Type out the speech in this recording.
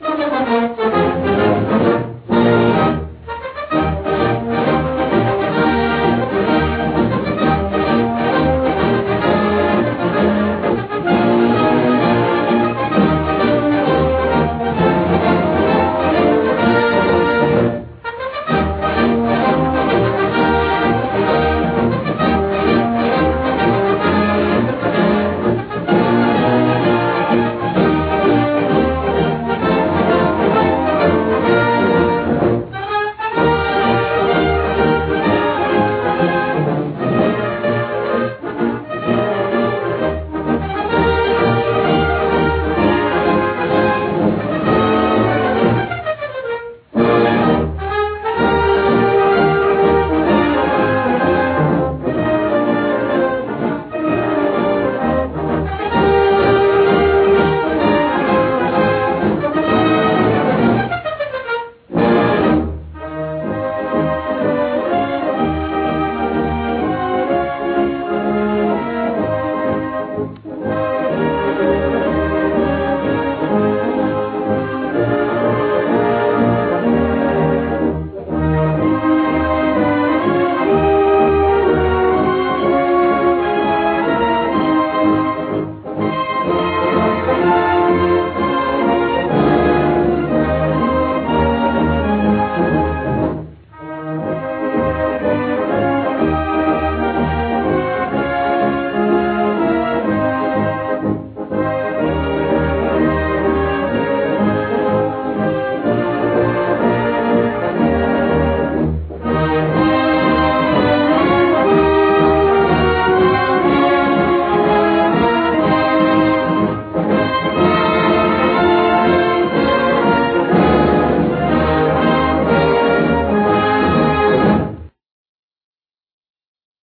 Música